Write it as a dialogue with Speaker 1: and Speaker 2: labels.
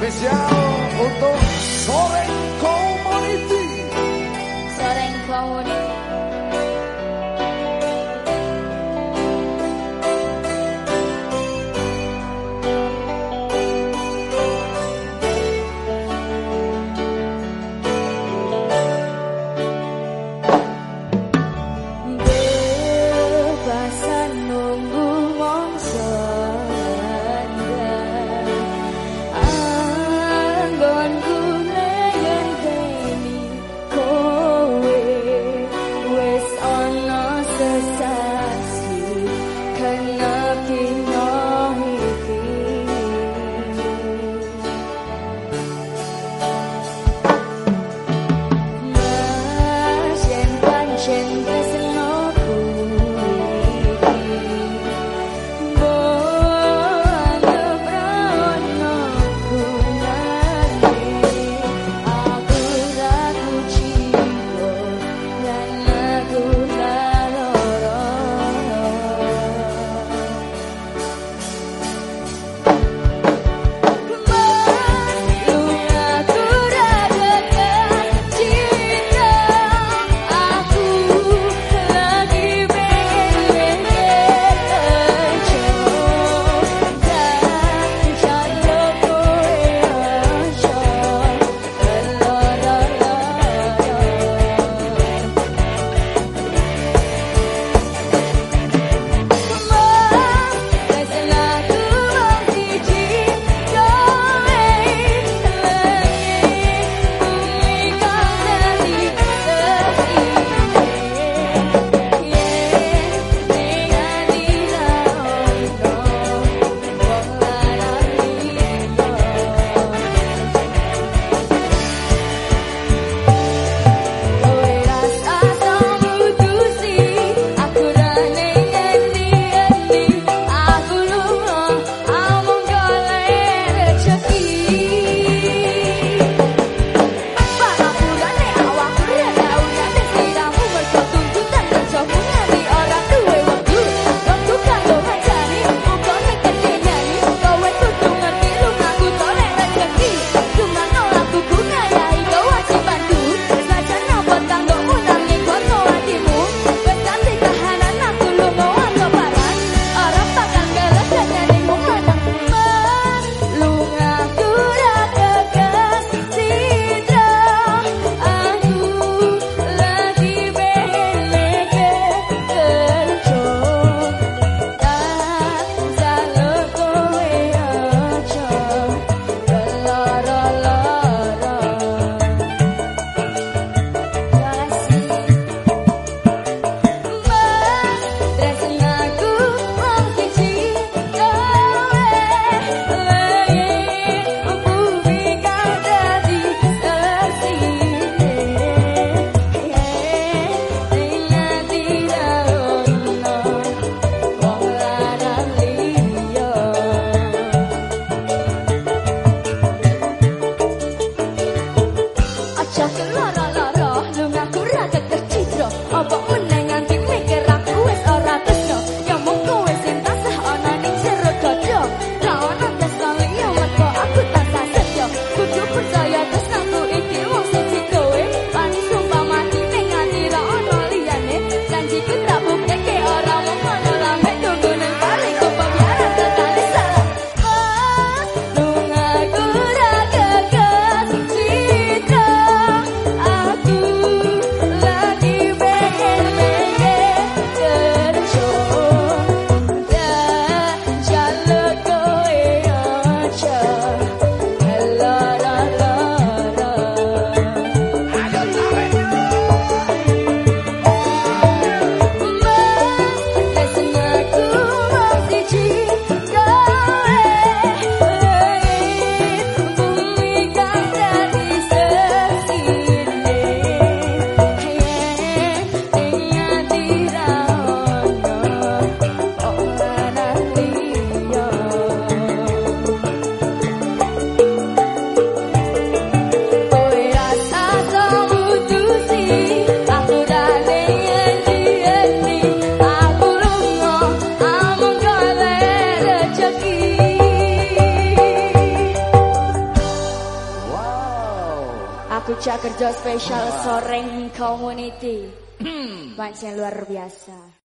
Speaker 1: Spesial untuk sore community. Cak Kerja spesial Soreng Community. Pancen luar biasa.